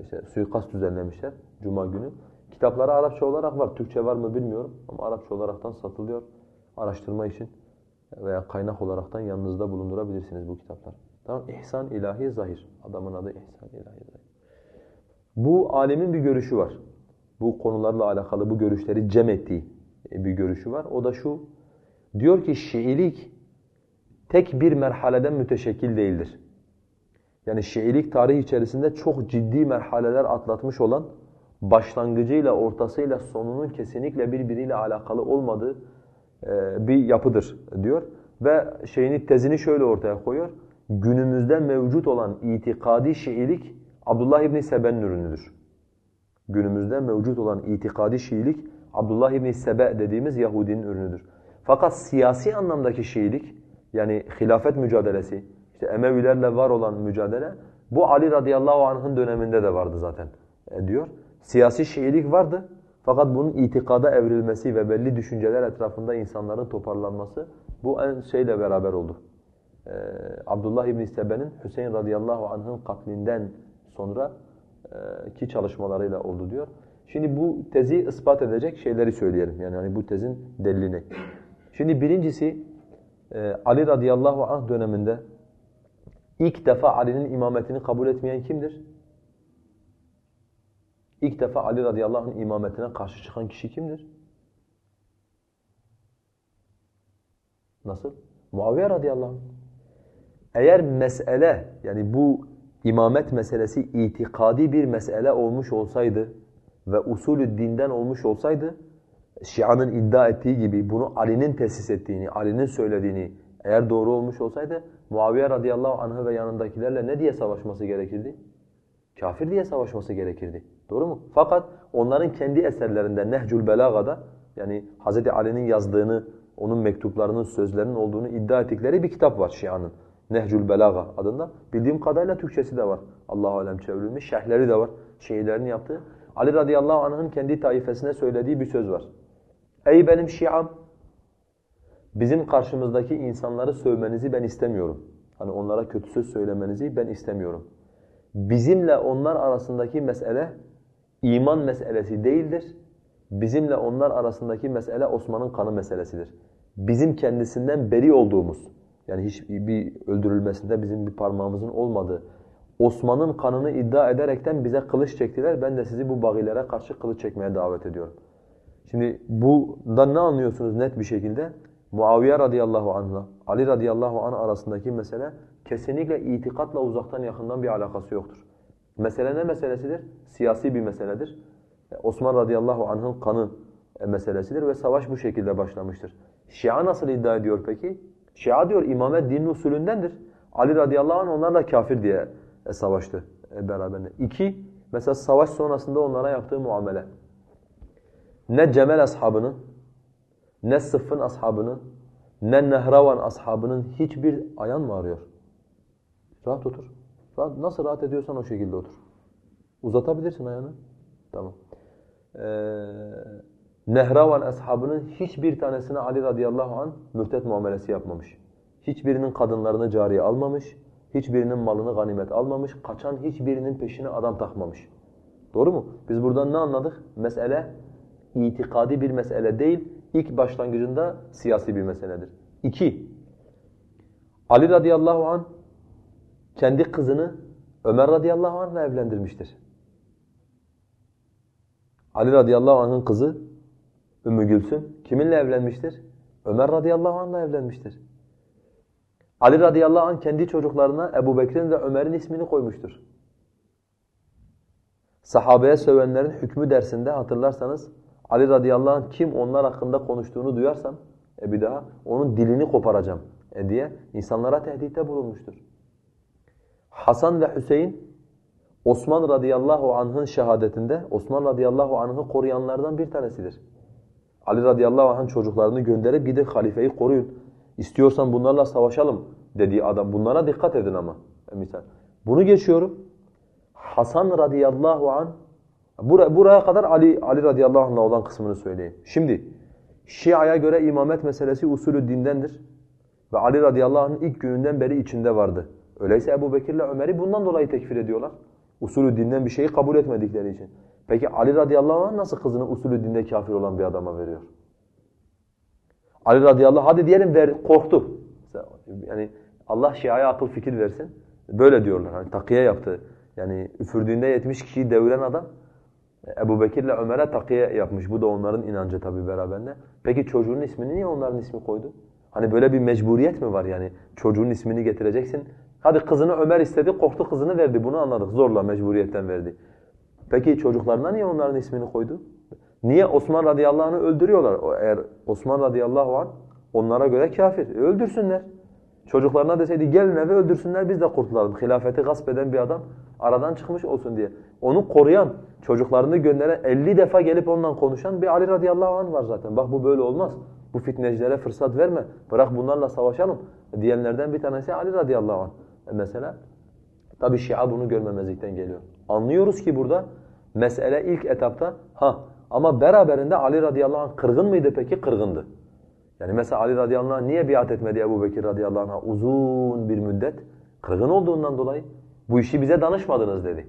işte suikast düzenlemişler Cuma günü. Kitapları Arapça olarak var, Türkçe var mı bilmiyorum ama Arapça olaraktan satılıyor araştırma için veya kaynak olaraktan yanınızda bulundurabilirsiniz bu kitaplar. Tamam İhsan ilahi zahir. Adamın adı İhsan ilahi zahir. Bu alemin bir görüşü var. Bu konularla alakalı bu görüşleri cem ettiği bir görüşü var. O da şu, Diyor ki Şiilik tek bir merhaleden müteşekkil değildir. Yani Şiilik tarih içerisinde çok ciddi merhaleler atlatmış olan, başlangıcıyla, ortasıyla, sonunun kesinlikle birbiriyle alakalı olmadığı e, bir yapıdır diyor. Ve şeyini tezini şöyle ortaya koyuyor. Günümüzde mevcut olan itikadi Şiilik Abdullah İbni Sebe'nin ürünüdür. Günümüzde mevcut olan itikadi Şiilik Abdullah İbni Sebe dediğimiz Yahudinin ürünüdür. Fakat siyasi anlamdaki Şiilik yani hilafet mücadelesi, işte Emevilerle var olan mücadele bu Ali radıyallahu anh'ın döneminde de vardı zaten e, diyor. Siyasi Şiilik vardı fakat bunun itikada evrilmesi ve belli düşünceler etrafında insanların toparlanması bu en şeyle beraber oldu. Ee, Abdullah İbn Sebe'nin Hüseyin radıyallahu anh'ın katlinden sonra e, ki çalışmalarıyla oldu diyor. Şimdi bu tezi ispat edecek şeyleri söyleyelim. Yani hani bu tezin delilini. Şimdi birincisi e, Ali radıyallahu anh döneminde ilk defa Ali'nin imametini kabul etmeyen kimdir? İlk defa Ali radıyallahu anh imametine karşı çıkan kişi kimdir? Nasıl? Muaviye radıyallahu anh. Eğer mesele yani bu imamet meselesi itikadi bir mesele olmuş olsaydı ve usulü dinden olmuş olsaydı Şia'nın iddia ettiği gibi bunu Ali'nin tesis ettiğini, Ali'nin söylediğini eğer doğru olmuş olsaydı Muaviye radıyallahu anh'ı ve yanındakilerle ne diye savaşması gerekirdi? Kafir diye savaşması gerekirdi. Doğru mu? Fakat onların kendi eserlerinde Nehcül Belaga'da yani Hz. Ali'nin yazdığını, onun mektuplarının, sözlerinin olduğunu iddia ettikleri bir kitap var Şia'nın. Nehcül Belaga adında. Bildiğim kadarıyla Türkçesi de var. Allahu alem çevrilmiş. Şerhleri de var. Şiilerini yaptığı. Ali radıyallahu anh'ın kendi taifesine söylediği bir söz var. Ey benim Şiam! Bizim karşımızdaki insanları sövmenizi ben istemiyorum. Hani onlara kötü söz söylemenizi ben istemiyorum. Bizimle onlar arasındaki mesele iman meselesi değildir. Bizimle onlar arasındaki mesele Osman'ın kanı meselesidir. Bizim kendisinden beri olduğumuz, yani hiç bir öldürülmesinde bizim bir parmağımızın olmadığı, Osman'ın kanını iddia ederekten bize kılıç çektiler. Ben de sizi bu bagilere karşı kılıç çekmeye davet ediyorum. Şimdi bundan ne anlıyorsunuz net bir şekilde? Muaviye radıyallahu anh'la Ali radıyallahu anh arasındaki mesele kesinlikle itikatla uzaktan yakından bir alakası yoktur. Mesele ne meselesidir? Siyasi bir meseledir. E, Osman radıyallahu anh'ın kanı e, meselesidir ve savaş bu şekilde başlamıştır. Şia nasıl iddia ediyor peki? Şia diyor imamet dinin usulündendir. Ali radıyallahu anh onlarla kafir diye e, savaştı beraberinde. İki, mesela savaş sonrasında onlara yaptığı muamele. Ne Cemel ashabının, ne Sıffın ashabının, ne Nehravan ashabının hiçbir ayan mı arıyor? Rahat otur. Rahat, nasıl rahat ediyorsan o şekilde otur. Uzatabilirsin ayağını. Tamam. Ee, Nehravan ashabının hiçbir tanesine Ali radıyallahu an mürtet muamelesi yapmamış. Hiçbirinin kadınlarını cariye almamış, hiçbirinin malını ganimet almamış, kaçan hiçbirinin peşine adam takmamış. Doğru mu? Biz buradan ne anladık? Mesele itikadi bir mesele değil, ilk başlangıcında siyasi bir meseledir. İki, Ali radıyallahu an kendi kızını Ömer radıyallahu anh'la evlendirmiştir. Ali radıyallahu anh'ın kızı Ümmü Gülsüm kiminle evlenmiştir? Ömer radıyallahu anh'la evlenmiştir. Ali radıyallahu anh kendi çocuklarına Ebu Bekir'in ve Ömer'in ismini koymuştur. Sahabeye sövenlerin hükmü dersinde hatırlarsanız Ali radıyallahu anh kim onlar hakkında konuştuğunu duyarsam e bir daha onun dilini koparacağım e diye insanlara tehditte bulunmuştur. Hasan ve Hüseyin Osman radıyallahu anh'ın şehadetinde Osman radıyallahu anh'ı koruyanlardan bir tanesidir. Ali radıyallahu anh'ın çocuklarını gönderip gidin halifeyi koruyun. İstiyorsan bunlarla savaşalım dediği adam. Bunlara dikkat edin ama. E misal. Bunu geçiyorum. Hasan radıyallahu anh Buraya, kadar Ali Ali radıyallahu anh'la olan kısmını söyleyeyim. Şimdi Şia'ya göre imamet meselesi usulü dindendir. Ve Ali radıyallahu anh'ın ilk gününden beri içinde vardı. Öyleyse Ebu Bekir'le Ömer'i bundan dolayı tekfir ediyorlar. Usulü dinden bir şeyi kabul etmedikleri için. Peki Ali radıyallahu anh nasıl kızını usulü dinde kafir olan bir adama veriyor? Ali radıyallahu hadi diyelim ver, korktu. Yani Allah Şia'ya akıl fikir versin. Böyle diyorlar. Hani takiye yaptı. Yani üfürdüğünde 70 kişiyi deviren adam Ebu Bekir'le Ömer'e takiye yapmış. Bu da onların inancı tabii beraberinde. Peki çocuğun ismini niye onların ismi koydu? Hani böyle bir mecburiyet mi var yani? Çocuğun ismini getireceksin. Hadi kızını Ömer istedi, korktu kızını verdi. Bunu anladık. Zorla mecburiyetten verdi. Peki çocuklarına niye onların ismini koydu? Niye Osman radıyallahu anh'ı öldürüyorlar? Eğer Osman radıyallahu anh onlara göre kafir. E öldürsünler. Çocuklarına deseydi gelin eve öldürsünler biz de kurtulalım. Hilafeti gasp eden bir adam aradan çıkmış olsun diye. Onu koruyan, çocuklarını gönderen 50 defa gelip ondan konuşan bir Ali radıyallahu anh var zaten. Bak bu böyle olmaz. Bu fitnecilere fırsat verme. Bırak bunlarla savaşalım. Diyenlerden bir tanesi Ali radıyallahu anh. E mesela tabi Şia bunu görmemezlikten geliyor. Anlıyoruz ki burada mesele ilk etapta ha ama beraberinde Ali radıyallahu anh kırgın mıydı peki? Kırgındı. Yani mesela Ali radıyallahu anh niye biat etmedi Ebu Bekir radıyallahu anh'a uzun bir müddet? Kırgın olduğundan dolayı. Bu işi bize danışmadınız dedi.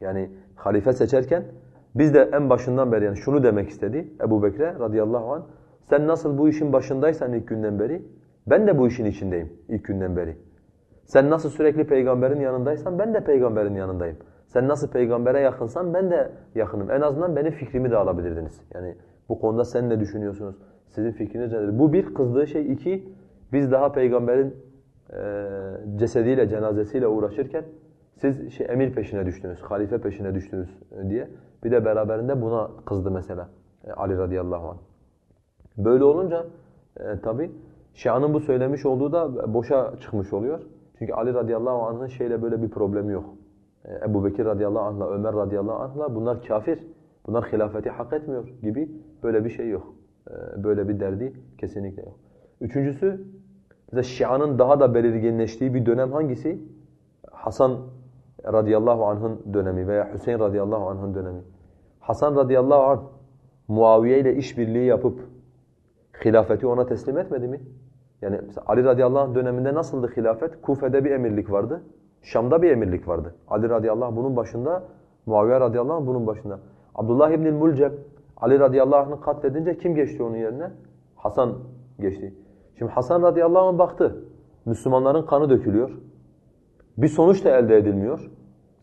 Yani halife seçerken biz de en başından beri yani şunu demek istedi Ebu Bekir'e radıyallahu anh. Sen nasıl bu işin başındaysan ilk günden beri ben de bu işin içindeyim ilk günden beri. Sen nasıl sürekli peygamberin yanındaysan ben de peygamberin yanındayım. Sen nasıl peygambere yakınsan ben de yakınım. En azından benim fikrimi de alabilirdiniz. Yani bu konuda sen ne düşünüyorsunuz? Sizin fikriniz nedir? Bu bir, kızdığı şey. iki biz daha peygamberin e, cesediyle, cenazesiyle uğraşırken siz şey, emir peşine düştünüz, halife peşine düştünüz diye. Bir de beraberinde buna kızdı mesela e, Ali radıyallahu anh. Böyle olunca e, tabi Şia'nın bu söylemiş olduğu da boşa çıkmış oluyor. Çünkü Ali radıyallahu anh'ın şeyle böyle bir problemi yok. E, Ebu Bekir radıyallahu anh'la, Ömer radıyallahu anh'la bunlar kafir. Bunlar hilafeti hak etmiyor gibi böyle bir şey yok. E, böyle bir derdi kesinlikle yok. Üçüncüsü, mesela Şia'nın daha da belirginleştiği bir dönem hangisi? Hasan radıyallahu anh'ın dönemi veya Hüseyin radıyallahu anh'ın dönemi. Hasan radıyallahu anh Muaviye ile işbirliği yapıp hilafeti ona teslim etmedi mi? Yani Ali radıyallahu anh döneminde nasıldı hilafet? Kufe'de bir emirlik vardı. Şam'da bir emirlik vardı. Ali radıyallahu anh bunun başında, Muaviye radıyallahu anh bunun başında. Abdullah ibn Mulceb Ali radıyallahu anh'ı katledince kim geçti onun yerine? Hasan geçti. Şimdi Hasan radıyallahu anh baktı. Müslümanların kanı dökülüyor. Bir sonuç da elde edilmiyor.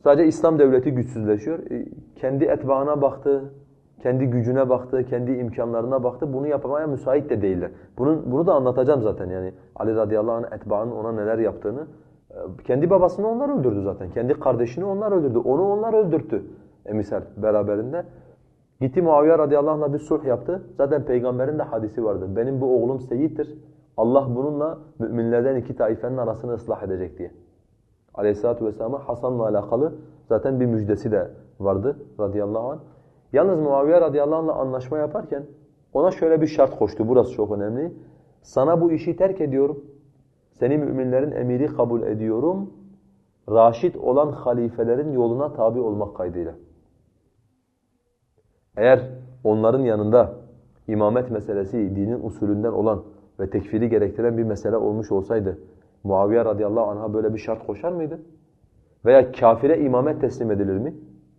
Sadece İslam devleti güçsüzleşiyor. E, kendi etbaına baktı, kendi gücüne baktı, kendi imkanlarına baktı. Bunu yapmaya müsait de değiller. Bunun, bunu da anlatacağım zaten yani. Ali radıyallahu anh etbaanın ona neler yaptığını. E, kendi babasını onlar öldürdü zaten. Kendi kardeşini onlar öldürdü. Onu onlar öldürttü. E beraberinde. Gitti Muaviye radıyallahu anh'la bir sulh yaptı. Zaten peygamberin de hadisi vardı. Benim bu oğlum seyittir. Allah bununla müminlerden iki taifenin arasını ıslah edecek diye. Aleyhisselatü vesselam'a Hasan'la alakalı zaten bir müjdesi de vardı radıyallahu anh. Yalnız Muaviye radıyallahu anh'la anlaşma yaparken ona şöyle bir şart koştu. Burası çok önemli. Sana bu işi terk ediyorum. Seni müminlerin emiri kabul ediyorum. Raşid olan halifelerin yoluna tabi olmak kaydıyla. Eğer onların yanında imamet meselesi dinin usulünden olan ve tekfiri gerektiren bir mesele olmuş olsaydı Muaviye radıyallahu anh'a böyle bir şart koşar mıydı? Veya kafire imamet teslim edilir mi?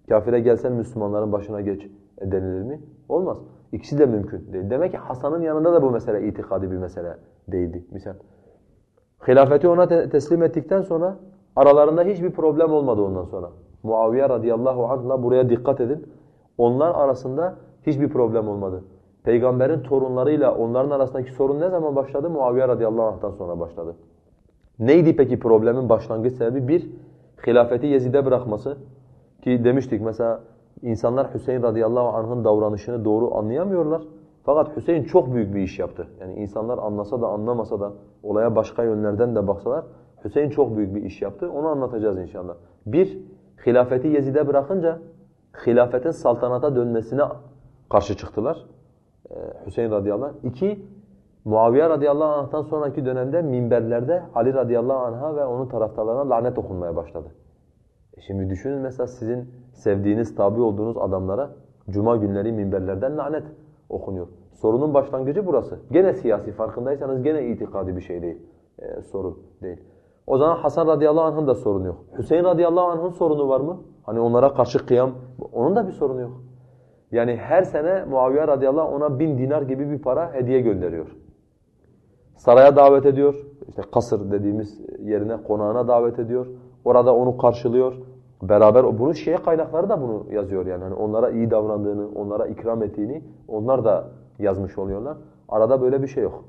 Kafire gelsen Müslümanların başına geç denilir mi? Olmaz. İkisi de mümkün değil. Demek ki Hasan'ın yanında da bu mesele itikadi bir mesele değildi. Misal. Hilafeti ona te teslim ettikten sonra aralarında hiçbir problem olmadı ondan sonra. Muaviye radıyallahu anh'la buraya dikkat edin. Onlar arasında hiçbir problem olmadı. Peygamberin torunlarıyla onların arasındaki sorun ne zaman başladı? Muaviye radıyallahu anh'tan sonra başladı. Neydi peki problemin başlangıç sebebi? Bir, hilafeti Yezid'e bırakması. Ki demiştik mesela insanlar Hüseyin radıyallahu anh'ın davranışını doğru anlayamıyorlar. Fakat Hüseyin çok büyük bir iş yaptı. Yani insanlar anlasa da anlamasa da olaya başka yönlerden de baksalar Hüseyin çok büyük bir iş yaptı. Onu anlatacağız inşallah. Bir, hilafeti Yezid'e bırakınca hilafetin saltanata dönmesine karşı çıktılar. Hüseyin radıyallahu anh. İki, Muaviye radıyallahu anh'tan sonraki dönemde minberlerde Ali radıyallahu anh'a ve onun taraftarlarına lanet okunmaya başladı. E şimdi düşünün mesela sizin sevdiğiniz, tabi olduğunuz adamlara cuma günleri minberlerden lanet okunuyor. Sorunun başlangıcı burası. Gene siyasi farkındaysanız gene itikadi bir şey değil. Ee, sorun değil. O zaman Hasan radıyallahu anh'ın da sorunu yok. Hüseyin radıyallahu anh'ın sorunu var mı? Hani onlara karşı kıyam, onun da bir sorunu yok. Yani her sene Muaviye radıyallahu anh ona bin dinar gibi bir para hediye gönderiyor. Saraya davet ediyor, işte kasır dediğimiz yerine, konağına davet ediyor. Orada onu karşılıyor. beraber bunu Şii kaynakları da bunu yazıyor yani. yani onlara iyi davrandığını, onlara ikram ettiğini onlar da yazmış oluyorlar. Arada böyle bir şey yok.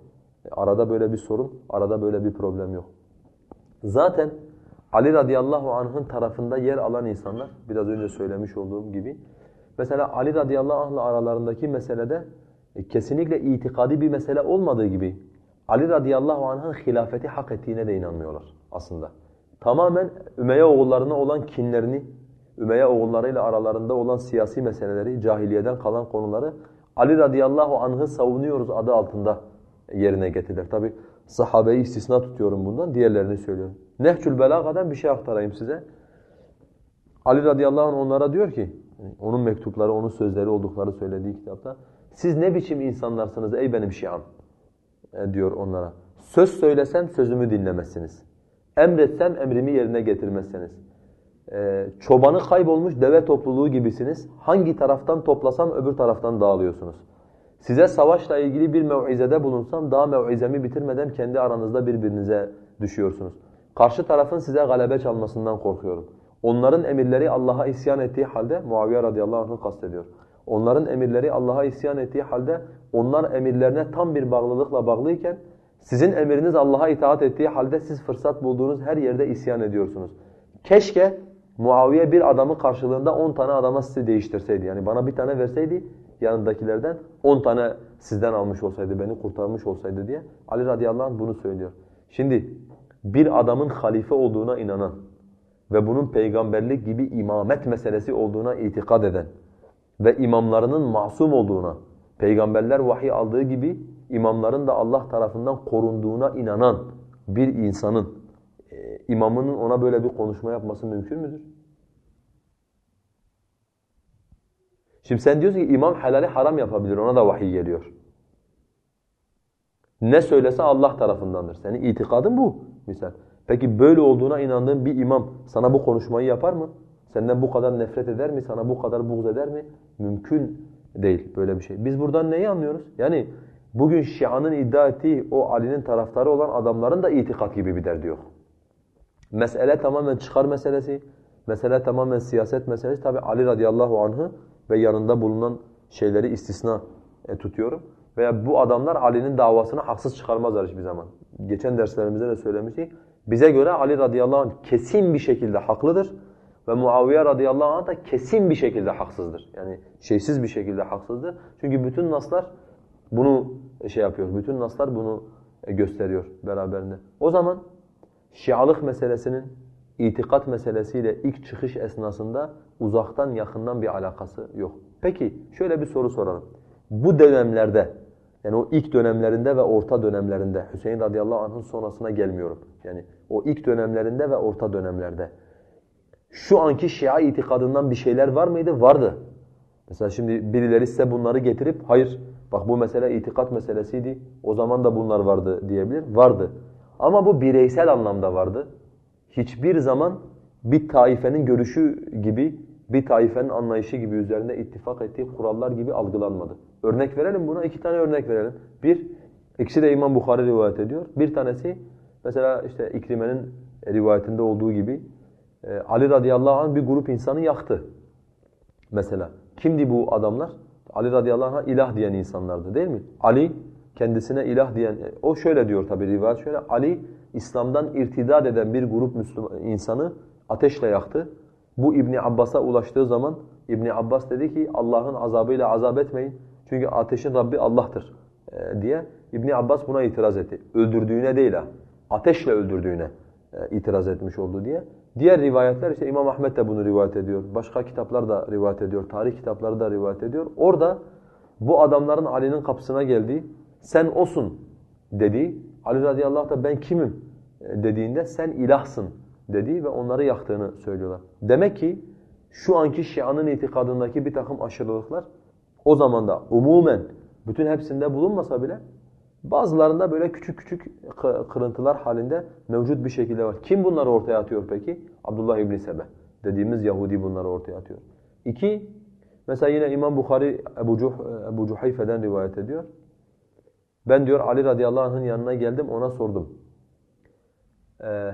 Arada böyle bir sorun, arada böyle bir problem yok. Zaten Ali radıyallahu anh'ın tarafında yer alan insanlar, biraz önce söylemiş olduğum gibi, mesela Ali radıyallahu anh'la aralarındaki meselede e, kesinlikle itikadi bir mesele olmadığı gibi, Ali radıyallahu anh'ın hilafeti hak ettiğine de inanmıyorlar aslında. Tamamen Ümeyye oğullarına olan kinlerini, Ümeyye oğullarıyla aralarında olan siyasi meseleleri, cahiliyeden kalan konuları Ali radıyallahu anh'ı savunuyoruz adı altında yerine getirdiler. Tabi sahabeyi istisna tutuyorum bundan, diğerlerini söylüyorum. Nehçül Belaga'dan bir şey aktarayım size. Ali radıyallahu anh onlara diyor ki, onun mektupları, onun sözleri oldukları söylediği kitapta, siz ne biçim insanlarsınız ey benim şiam e, diyor onlara. Söz söylesem sözümü dinlemezsiniz. Emretsem emrimi yerine getirmezseniz. Ee, çobanı kaybolmuş deve topluluğu gibisiniz. Hangi taraftan toplasam öbür taraftan dağılıyorsunuz. Size savaşla ilgili bir mev'izede bulunsam daha mev'izemi bitirmeden kendi aranızda birbirinize düşüyorsunuz. Karşı tarafın size galebe çalmasından korkuyorum. Onların emirleri Allah'a isyan ettiği halde Muaviye radıyallahu anh'ı kastediyor. Onların emirleri Allah'a isyan ettiği halde onlar emirlerine tam bir bağlılıkla bağlıyken sizin emiriniz Allah'a itaat ettiği halde siz fırsat bulduğunuz her yerde isyan ediyorsunuz. Keşke Muaviye bir adamı karşılığında on tane adama sizi değiştirseydi. Yani bana bir tane verseydi yanındakilerden on tane sizden almış olsaydı, beni kurtarmış olsaydı diye Ali radıyallahu anh bunu söylüyor. Şimdi bir adamın halife olduğuna inanan ve bunun peygamberlik gibi imamet meselesi olduğuna itikad eden ve imamlarının masum olduğuna, peygamberler vahiy aldığı gibi imamların da Allah tarafından korunduğuna inanan bir insanın e, imamının ona böyle bir konuşma yapması mümkün müdür? Şimdi sen diyorsun ki imam helali haram yapabilir, ona da vahiy geliyor. Ne söylese Allah tarafındandır. Senin itikadın bu misal. Peki böyle olduğuna inandığın bir imam sana bu konuşmayı yapar mı? Senden bu kadar nefret eder mi? Sana bu kadar buğz eder mi? Mümkün değil böyle bir şey. Biz buradan neyi anlıyoruz? Yani bugün Şia'nın iddia ettiği o Ali'nin taraftarı olan adamların da itikat gibi bir derdi yok. Mesele tamamen çıkar meselesi, mesele tamamen siyaset meselesi. Tabi Ali radıyallahu anh'ı ve yanında bulunan şeyleri istisna e, tutuyorum. Veya bu adamlar Ali'nin davasını haksız çıkarmazlar hiçbir zaman. Geçen derslerimizde de söylemiştik. Bize göre Ali radıyallahu anh kesin bir şekilde haklıdır ve Muaviye radıyallahu anh da kesin bir şekilde haksızdır. Yani şeysiz bir şekilde haksızdır. Çünkü bütün naslar bunu şey yapıyor. Bütün naslar bunu e, gösteriyor beraberinde. O zaman Şialık meselesinin itikat meselesiyle ilk çıkış esnasında uzaktan yakından bir alakası yok. Peki şöyle bir soru soralım. Bu dönemlerde yani o ilk dönemlerinde ve orta dönemlerinde Hüseyin radıyallahu anh'ın sonrasına gelmiyorum. Yani o ilk dönemlerinde ve orta dönemlerde şu anki Şia itikadından bir şeyler var mıydı? Vardı. Mesela şimdi birileri size bunları getirip hayır bak bu mesele itikat meselesiydi o zaman da bunlar vardı diyebilir. Vardı. Ama bu bireysel anlamda vardı. Hiçbir zaman bir taifenin görüşü gibi, bir taifenin anlayışı gibi üzerinde ittifak ettiği kurallar gibi algılanmadı. Örnek verelim buna, iki tane örnek verelim. Bir, ikisi de İmam Bukhari rivayet ediyor. Bir tanesi mesela işte İkrime'nin rivayetinde olduğu gibi e, Ali radıyallahu anh bir grup insanı yaktı. Mesela kimdi bu adamlar? Ali radıyallahu anh ilah diyen insanlardı değil mi? Ali kendisine ilah diyen, e, o şöyle diyor tabi rivayet şöyle, Ali İslam'dan irtidad eden bir grup Müslüman insanı ateşle yaktı. Bu İbni Abbas'a ulaştığı zaman İbni Abbas dedi ki Allah'ın azabıyla azap etmeyin. Çünkü ateşin Rabbi Allah'tır e, diye. İbni Abbas buna itiraz etti. Öldürdüğüne değil ha. Ateşle öldürdüğüne e, itiraz etmiş oldu diye. Diğer rivayetler işte İmam Ahmet de bunu rivayet ediyor. Başka kitaplar da rivayet ediyor. Tarih kitapları da rivayet ediyor. Orada bu adamların Ali'nin kapısına geldiği sen osun dedi. Ali radıyallahu anh da ben kimim e, dediğinde sen ilahsın dedi ve onları yaktığını söylüyorlar. Demek ki şu anki Şia'nın itikadındaki bir takım aşırılıklar o zaman da umumen bütün hepsinde bulunmasa bile bazılarında böyle küçük küçük kırıntılar halinde mevcut bir şekilde var. Kim bunları ortaya atıyor peki? Abdullah İbn Sebe dediğimiz Yahudi bunları ortaya atıyor. İki, mesela yine İmam Bukhari Ebu, Cuh, Ebu Cuhayfe'den rivayet ediyor. Ben diyor Ali radıyallahu anh'ın yanına geldim ona sordum.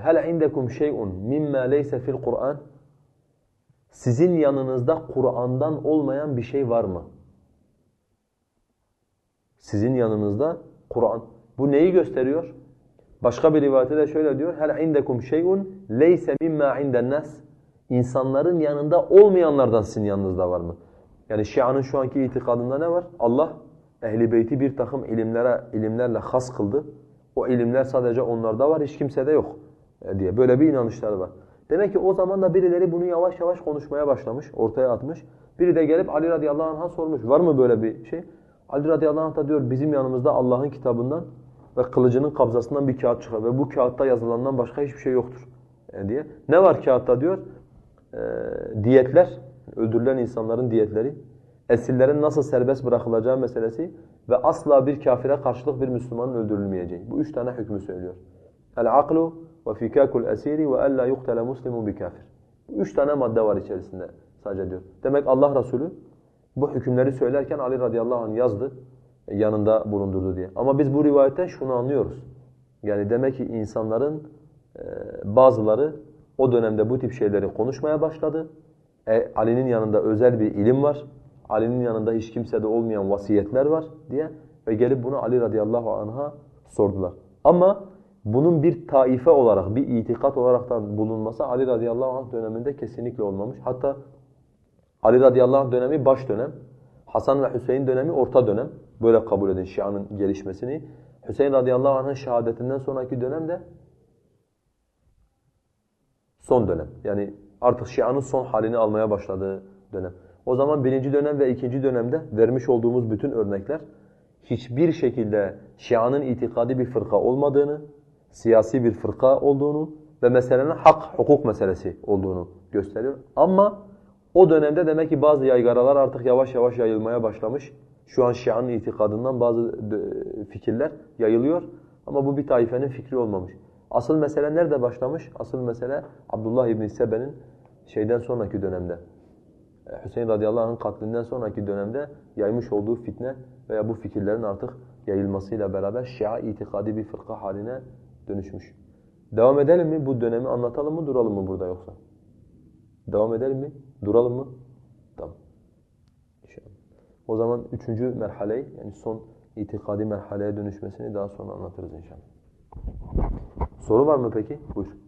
Hel indekum şey'un mimma leysa fil Kur'an? Sizin yanınızda Kur'an'dan olmayan bir şey var mı? Sizin yanınızda Kur'an. Bu neyi gösteriyor? Başka bir rivayette de şöyle diyor. Hel indekum şey'un leyse mimma inden nas. İnsanların yanında olmayanlardan sizin yanınızda var mı? Yani Şia'nın şu anki itikadında ne var? Allah ehli bir takım ilimlere ilimlerle has kıldı. O ilimler sadece onlarda var, hiç kimsede yok e, diye böyle bir inanışları var. Demek ki o zaman da birileri bunu yavaş yavaş konuşmaya başlamış, ortaya atmış. Biri de gelip Ali radıyallahu anh'a sormuş. Var mı böyle bir şey? Ali radıyallahu anh da diyor bizim yanımızda Allah'ın kitabından ve kılıcının kabzasından bir kağıt çıkar ve bu kağıtta yazılandan başka hiçbir şey yoktur e, diye. Ne var kağıtta diyor? E, diyetler, öldürülen insanların diyetleri, esirlerin nasıl serbest bırakılacağı meselesi ve asla bir kafire karşılık bir Müslümanın öldürülmeyeceği. Bu üç tane hükmü söylüyor. El-aklu ve fikakul esiri ve alla yuqtala muslimun bi kafir. Üç tane madde var içerisinde sadece diyor. Demek Allah Resulü bu hükümleri söylerken Ali radıyallahu anh yazdı, yanında bulundurdu diye. Ama biz bu rivayetten şunu anlıyoruz. Yani demek ki insanların e, bazıları o dönemde bu tip şeyleri konuşmaya başladı. E, Ali'nin yanında özel bir ilim var. Ali'nin yanında hiç kimsede olmayan vasiyetler var diye ve gelip bunu Ali radıyallahu anh'a sordular. Ama bunun bir taife olarak, bir itikat olaraktan bulunması Ali radıyallahu anh döneminde kesinlikle olmamış. Hatta Ali radıyallahu anh dönemi baş dönem, Hasan ve Hüseyin dönemi orta dönem. Böyle kabul edin Şia'nın gelişmesini. Hüseyin radıyallahu anh'ın şehadetinden sonraki dönem de son dönem. Yani artık Şia'nın son halini almaya başladığı dönem. O zaman birinci dönem ve ikinci dönemde vermiş olduğumuz bütün örnekler hiçbir şekilde Şia'nın itikadi bir fırka olmadığını, siyasi bir fırka olduğunu ve meselenin hak, hukuk meselesi olduğunu gösteriyor. Ama o dönemde demek ki bazı yaygaralar artık yavaş yavaş yayılmaya başlamış. Şu an Şia'nın itikadından bazı fikirler yayılıyor ama bu bir taifenin fikri olmamış. Asıl mesele nerede başlamış? Asıl mesele Abdullah İbn Sebe'nin şeyden sonraki dönemde. Hüseyin radıyallahu anh'ın katlinden sonraki dönemde yaymış olduğu fitne veya bu fikirlerin artık yayılmasıyla beraber Şia itikadi bir fırka haline dönüşmüş. Devam edelim mi? Bu dönemi anlatalım mı, duralım mı burada yoksa? Devam edelim mi? Duralım mı? Tamam. İnşallah. O zaman üçüncü merhaleyi, yani son itikadi merhaleye dönüşmesini daha sonra anlatırız inşallah. Soru var mı peki? Buyur.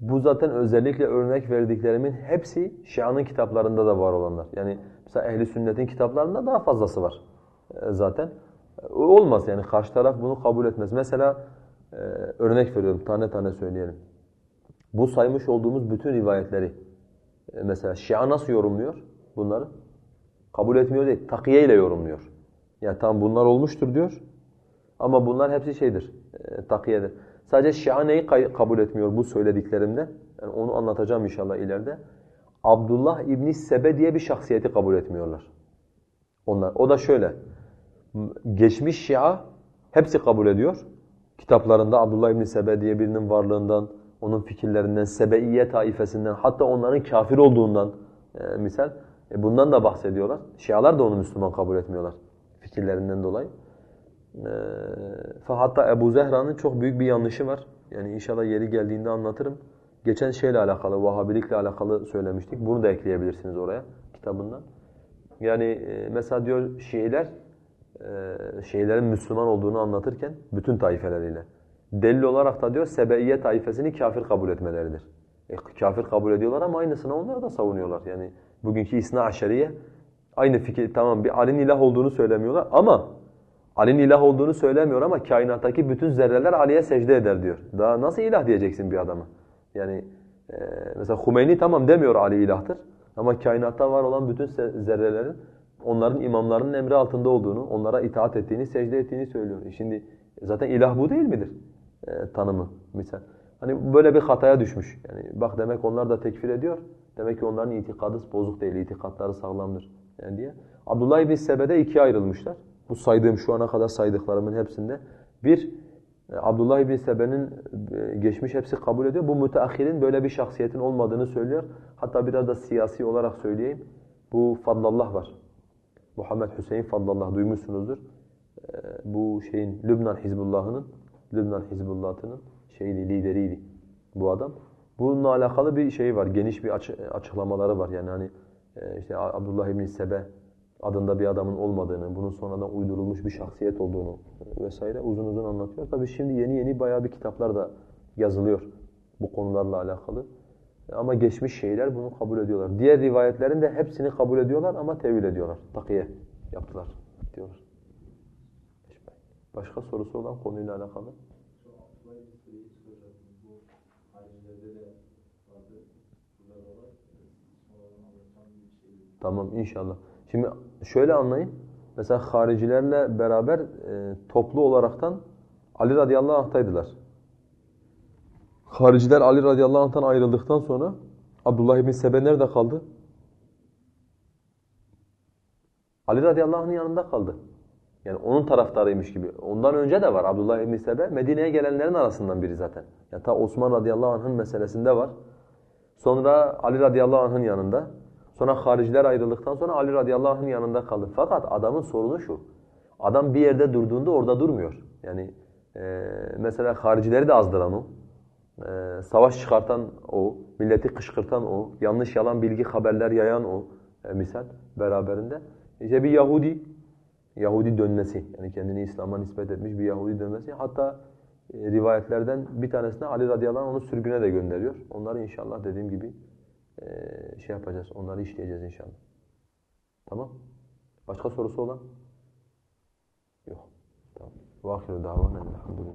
Bu zaten özellikle örnek verdiklerimin hepsi Şia'nın kitaplarında da var olanlar. Yani mesela ehli sünnetin kitaplarında daha fazlası var e, zaten. E, olmaz yani karşı taraf bunu kabul etmez. Mesela e, örnek veriyorum tane tane söyleyelim. Bu saymış olduğumuz bütün rivayetleri mesela Şia nasıl yorumluyor bunları? Kabul etmiyor değil, takiye ile yorumluyor. Yani tam bunlar olmuştur diyor ama bunlar hepsi şeydir, takiyedir. Sadece Şia neyi kabul etmiyor bu söylediklerimde? Yani onu anlatacağım inşallah ileride. Abdullah İbni Sebe diye bir şahsiyeti kabul etmiyorlar. Onlar. O da şöyle. Geçmiş Şia hepsi kabul ediyor. Kitaplarında Abdullah İbni Sebe diye birinin varlığından, onun fikirlerinden, Sebeiye taifesinden, hatta onların kafir olduğundan e, misal. E, bundan da bahsediyorlar. Şialar da onu Müslüman kabul etmiyorlar fikirlerinden dolayı. Ee, hatta Ebu Zehra'nın çok büyük bir yanlışı var. Yani inşallah yeri geldiğinde anlatırım. Geçen şeyle alakalı, Vahabilikle alakalı söylemiştik. Bunu da ekleyebilirsiniz oraya kitabından. Yani e, mesela diyor Şiiler, e, Şiilerin Müslüman olduğunu anlatırken bütün taifeleriyle. Delil olarak da diyor Sebeiye taifesini kafir kabul etmeleridir. E, kafir kabul ediyorlar ama aynısını onlar da savunuyorlar. Yani bugünkü İsna Aşeriye aynı fikir tamam bir Ali'nin ilah olduğunu söylemiyorlar ama Ali'nin ilah olduğunu söylemiyor ama kainattaki bütün zerreler Ali'ye secde eder diyor. Daha nasıl ilah diyeceksin bir adama? Yani e, mesela Humeyni tamam demiyor Ali ilahtır. Ama kainatta var olan bütün zerrelerin onların imamlarının emri altında olduğunu, onlara itaat ettiğini, secde ettiğini söylüyor. E şimdi zaten ilah bu değil midir? E, tanımı misal. Hani böyle bir hataya düşmüş. Yani bak demek onlar da tekfir ediyor. Demek ki onların itikadı bozuk değil, itikatları sağlamdır yani diye. Abdullah ibn Sebe'de ikiye ayrılmışlar bu saydığım şu ana kadar saydıklarımın hepsinde bir e, Abdullah ibn Sebe'nin e, geçmiş hepsi kabul ediyor. Bu müteahhirin böyle bir şahsiyetin olmadığını söylüyor. Hatta biraz da siyasi olarak söyleyeyim. Bu Fadlallah var. Muhammed Hüseyin Fadlallah duymuşsunuzdur. E, bu şeyin Lübnan Hizbullah'ının Lübnan Hizbullah'ının şeydi, lideriydi bu adam. Bununla alakalı bir şey var, geniş bir açı- açıklamaları var. Yani hani işte Abdullah İbn Sebe adında bir adamın olmadığını, bunun sonradan uydurulmuş bir şahsiyet olduğunu vesaire uzun uzun anlatıyor. Tabii şimdi yeni yeni bayağı bir kitaplar da yazılıyor bu konularla alakalı. Ama geçmiş şeyler bunu kabul ediyorlar. Diğer rivayetlerin de hepsini kabul ediyorlar ama tevil ediyorlar. Takiye yaptılar diyorlar. Başka sorusu olan konuyla alakalı? Tamam inşallah. Şimdi şöyle anlayın. Mesela haricilerle beraber e, toplu olaraktan Ali radıyallahu anh'taydılar. Hariciler Ali radıyallahu anh'tan ayrıldıktan sonra Abdullah ibn Sebe nerede kaldı? Ali radıyallahu anh'ın yanında kaldı. Yani onun taraftarıymış gibi. Ondan önce de var Abdullah ibn Sebe. Medine'ye gelenlerin arasından biri zaten. Yani ta Osman radıyallahu anh'ın meselesinde var. Sonra Ali radıyallahu anh'ın yanında. Sonra hariciler ayrıldıktan sonra Ali radıyallahu anh'ın yanında kaldı. Fakat adamın sorunu şu. Adam bir yerde durduğunda orada durmuyor. Yani e, mesela haricileri de azdıran o. E, savaş çıkartan o. Milleti kışkırtan o. Yanlış yalan bilgi haberler yayan o. E, misal beraberinde. İşte bir Yahudi. Yahudi dönmesi. Yani kendini İslam'a nispet etmiş bir Yahudi dönmesi. Hatta e, rivayetlerden bir tanesine Ali radıyallahu anh onu sürgüne de gönderiyor. Onları inşallah dediğim gibi şey yapacağız. Onları işleyeceğiz inşallah. Tamam. Başka sorusu olan? Yok. Tamam. Vahiru davana elhamdülillah.